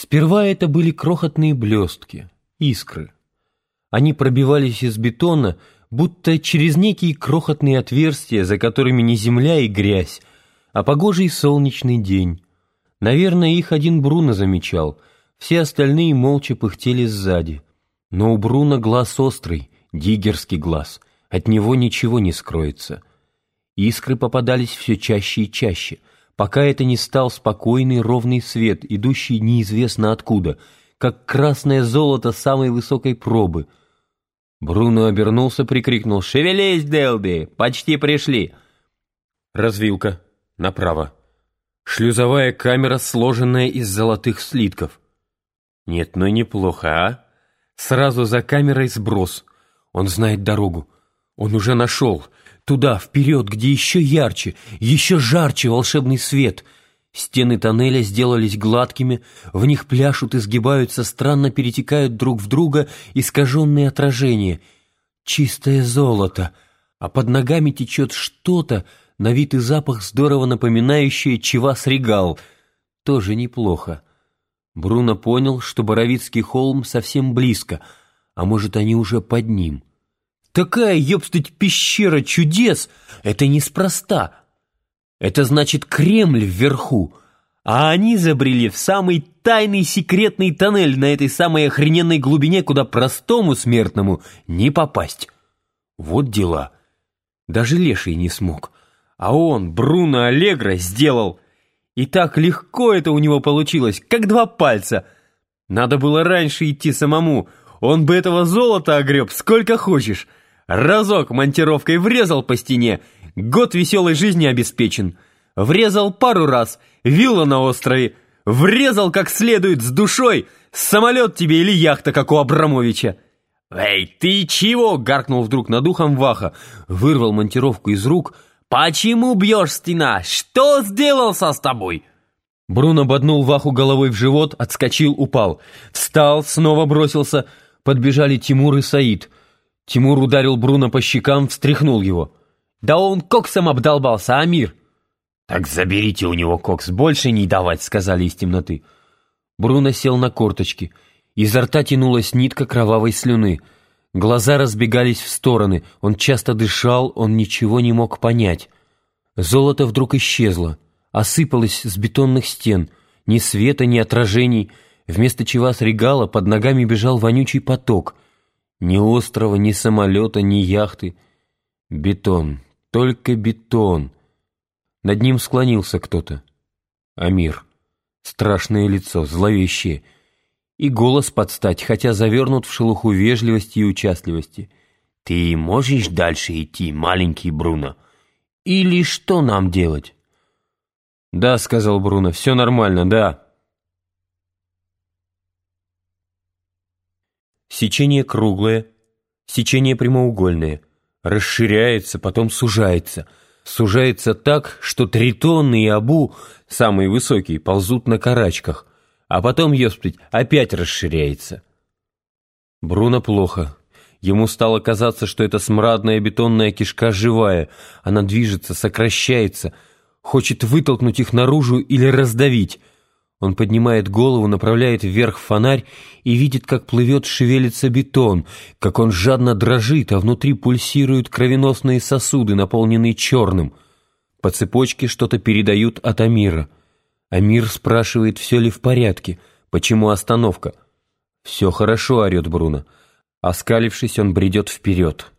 Сперва это были крохотные блестки, искры. Они пробивались из бетона, будто через некие крохотные отверстия, за которыми не земля и грязь, а погожий солнечный день. Наверное, их один Бруно замечал, все остальные молча пыхтели сзади. Но у Бруно глаз острый, диггерский глаз, от него ничего не скроется. Искры попадались все чаще и чаще, пока это не стал спокойный ровный свет, идущий неизвестно откуда, как красное золото самой высокой пробы. Бруно обернулся, прикрикнул «Шевелись, Делби! Почти пришли!» Развилка. Направо. Шлюзовая камера, сложенная из золотых слитков. Нет, ну неплохо, а? Сразу за камерой сброс. Он знает дорогу. Он уже нашел. Туда, вперед, где еще ярче, еще жарче волшебный свет. Стены тоннеля сделались гладкими, в них пляшут и сгибаются, странно перетекают друг в друга искаженные отражения. Чистое золото, а под ногами течет что-то, на вид и запах здорово напоминающее чевас регал. Тоже неплохо. Бруно понял, что Боровицкий холм совсем близко, а может, они уже под ним. Такая, ёбстать, пещера чудес — это неспроста. Это значит Кремль вверху, а они забрели в самый тайный секретный тоннель на этой самой охрененной глубине, куда простому смертному не попасть. Вот дела. Даже Леший не смог. А он, Бруно Аллегро, сделал. И так легко это у него получилось, как два пальца. Надо было раньше идти самому. Он бы этого золота огреб сколько хочешь. Разок монтировкой врезал по стене, год веселой жизни обеспечен. Врезал пару раз, вилла на острове. Врезал как следует с душой, самолет тебе или яхта, как у Абрамовича. «Эй, ты чего?» — гаркнул вдруг над ухом Ваха. Вырвал монтировку из рук — «Почему бьешь стена? Что сделался с тобой?» Бруно боднул Ваху головой в живот, отскочил, упал. Встал, снова бросился. Подбежали Тимур и Саид. Тимур ударил Бруно по щекам, встряхнул его. «Да он коксом обдолбался, Амир!» «Так заберите у него кокс, больше не давать», — сказали из темноты. Бруно сел на корточки. Изо рта тянулась нитка кровавой слюны — Глаза разбегались в стороны, он часто дышал, он ничего не мог понять. Золото вдруг исчезло, осыпалось с бетонных стен, ни света, ни отражений. Вместо чего с регала под ногами бежал вонючий поток. Ни острова, ни самолета, ни яхты. Бетон, только бетон. Над ним склонился кто-то. Амир. Страшное лицо, зловещее — и голос подстать, хотя завернут в шелуху вежливости и участливости. «Ты можешь дальше идти, маленький Бруно? Или что нам делать?» «Да», — сказал Бруно, — «все нормально, да». Сечение круглое, сечение прямоугольное, расширяется, потом сужается. Сужается так, что тритонны и абу, самые высокие, ползут на карачках а потом, ёспить, опять расширяется. Бруно плохо. Ему стало казаться, что эта смрадная бетонная кишка живая, она движется, сокращается, хочет вытолкнуть их наружу или раздавить. Он поднимает голову, направляет вверх фонарь и видит, как плывет, шевелится бетон, как он жадно дрожит, а внутри пульсируют кровеносные сосуды, наполненные черным. По цепочке что-то передают от Амира. Амир спрашивает, все ли в порядке, почему остановка. «Все хорошо», — орет Бруно. Оскалившись, он бредет вперед.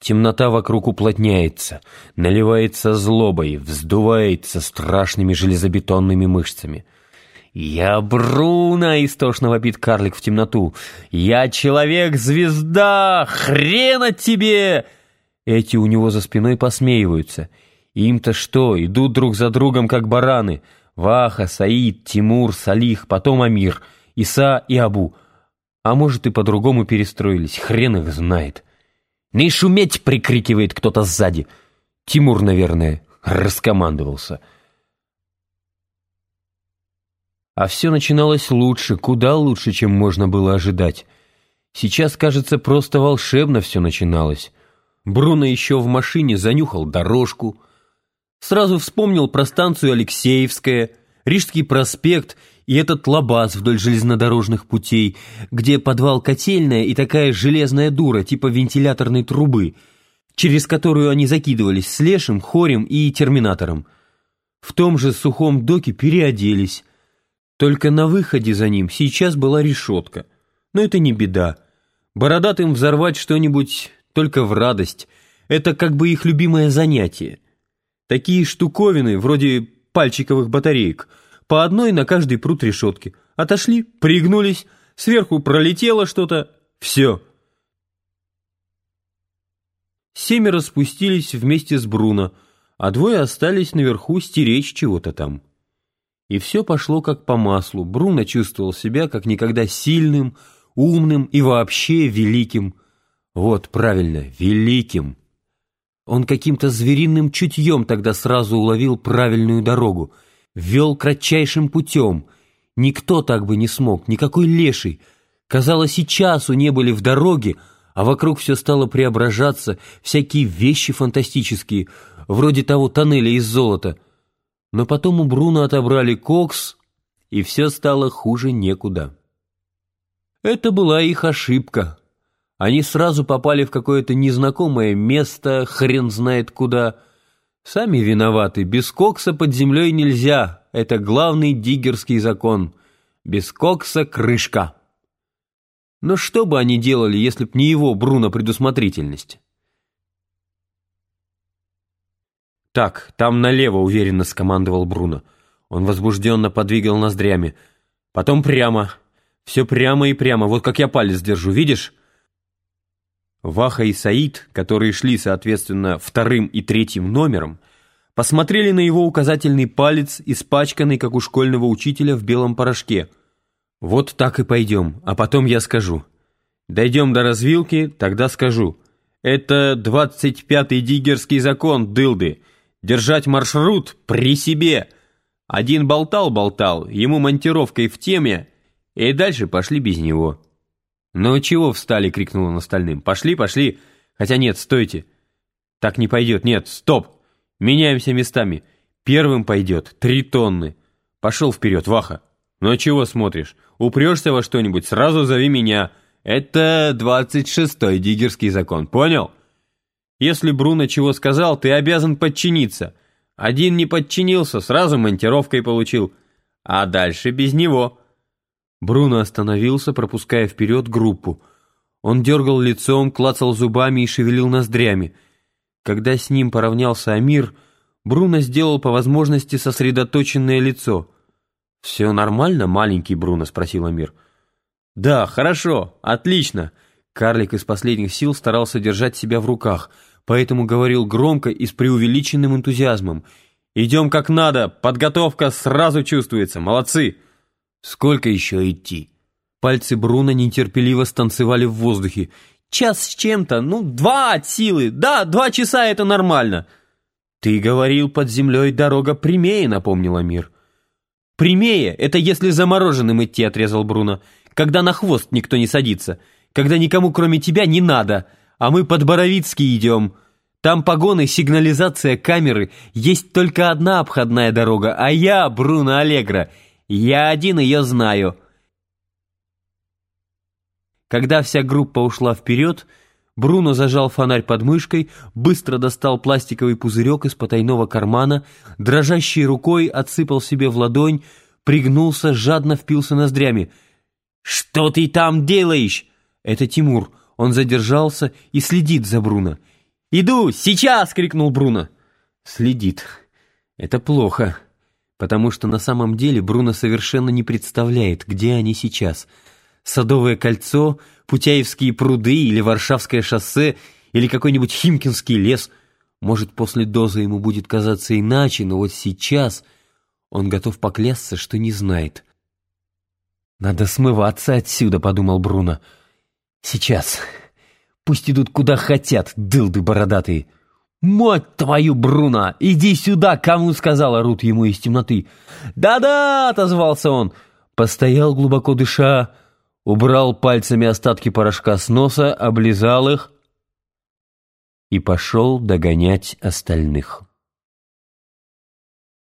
Темнота вокруг уплотняется, наливается злобой, вздувается страшными железобетонными мышцами. «Я Бруно!» — истошно вопит карлик в темноту. «Я человек-звезда! Хрен от тебе!» Эти у него за спиной посмеиваются. Им-то что, идут друг за другом, как бараны. Ваха, Саид, Тимур, Салих, потом Амир, Иса и Абу. А может и по-другому перестроились, хрен их знает. «Не шуметь!» — прикрикивает кто-то сзади. Тимур, наверное, раскомандовался. А все начиналось лучше, куда лучше, чем можно было ожидать. Сейчас, кажется, просто волшебно все начиналось. Бруно еще в машине занюхал дорожку — Сразу вспомнил про станцию Алексеевская, Рижский проспект и этот лабаз вдоль железнодорожных путей, где подвал котельная и такая железная дура типа вентиляторной трубы, через которую они закидывались с Лешим, Хорем и Терминатором. В том же сухом доке переоделись. Только на выходе за ним сейчас была решетка. Но это не беда. Бородатым взорвать что-нибудь только в радость. Это как бы их любимое занятие. Такие штуковины, вроде пальчиковых батареек – по одной на каждый пруд решетки. Отошли, пригнулись, сверху пролетело что-то. Все. Семеро спустились вместе с Бруно, а двое остались наверху стеречь чего-то там. И все пошло как по маслу. Бруно чувствовал себя как никогда сильным, умным и вообще великим. Вот, правильно, великим. Он каким-то звериным чутьем тогда сразу уловил правильную дорогу — вел кратчайшим путем. Никто так бы не смог, никакой леший. Казалось, и часу не были в дороге, а вокруг все стало преображаться, всякие вещи фантастические, вроде того тоннеля из золота. Но потом у Бруно отобрали кокс, и все стало хуже некуда. Это была их ошибка. Они сразу попали в какое-то незнакомое место, хрен знает куда, Сами виноваты, без кокса под землей нельзя, это главный диггерский закон. Без кокса крышка. Но что бы они делали, если б не его, Бруно, предусмотрительность? «Так, там налево», — уверенно скомандовал Бруно. Он возбужденно подвигал ноздрями. «Потом прямо. Все прямо и прямо, вот как я палец держу, видишь?» Ваха и Саид, которые шли, соответственно, вторым и третьим номером, посмотрели на его указательный палец, испачканный, как у школьного учителя, в белом порошке. «Вот так и пойдем, а потом я скажу. Дойдем до развилки, тогда скажу. Это двадцать пятый диггерский закон, дылды. Держать маршрут при себе. Один болтал-болтал, ему монтировкой в теме, и дальше пошли без него». «Ну чего встали?» — крикнул он остальным. «Пошли, пошли! Хотя нет, стойте! Так не пойдет, нет, стоп! Меняемся местами! Первым пойдет три тонны! Пошел вперед, Ваха! Ну чего смотришь? Упрешься во что-нибудь, сразу зови меня! Это двадцать шестой диггерский закон, понял? Если Бруно чего сказал, ты обязан подчиниться. Один не подчинился, сразу монтировкой получил. А дальше без него». Бруно остановился, пропуская вперед группу. Он дергал лицом, клацал зубами и шевелил ноздрями. Когда с ним поравнялся Амир, Бруно сделал по возможности сосредоточенное лицо. «Все нормально, маленький Бруно?» — спросил Амир. «Да, хорошо, отлично!» Карлик из последних сил старался держать себя в руках, поэтому говорил громко и с преувеличенным энтузиазмом. «Идем как надо, подготовка сразу чувствуется, молодцы!» Сколько еще идти? Пальцы Бруно нетерпеливо станцевали в воздухе. Час с чем-то, ну, два от силы. Да, два часа это нормально. Ты говорил, под землей дорога прямее, напомнила Мир. Прямее, это если замороженным идти, отрезал Бруно. Когда на хвост никто не садится. Когда никому кроме тебя не надо. А мы под Боровицкий идем. Там погоны, сигнализация, камеры. Есть только одна обходная дорога, а я, Бруно Аллегро, я один ее знаю». Когда вся группа ушла вперед, Бруно зажал фонарь под мышкой, быстро достал пластиковый пузырек из потайного кармана, дрожащей рукой отсыпал себе в ладонь, пригнулся, жадно впился ноздрями. «Что ты там делаешь?» Это Тимур. Он задержался и следит за Бруно. «Иду! Сейчас!» — крикнул Бруно. «Следит. Это плохо» потому что на самом деле Бруно совершенно не представляет, где они сейчас. Садовое кольцо, Путяевские пруды или Варшавское шоссе, или какой-нибудь Химкинский лес. Может, после дозы ему будет казаться иначе, но вот сейчас он готов поклясться, что не знает. «Надо смываться отсюда», — подумал Бруно. «Сейчас. Пусть идут куда хотят, дылды бородатые». «Мать твою, Бруно! Иди сюда!» — кому сказал, орут ему из темноты. «Да-да!» — отозвался он. Постоял глубоко дыша, убрал пальцами остатки порошка с носа, облизал их и пошел догонять остальных.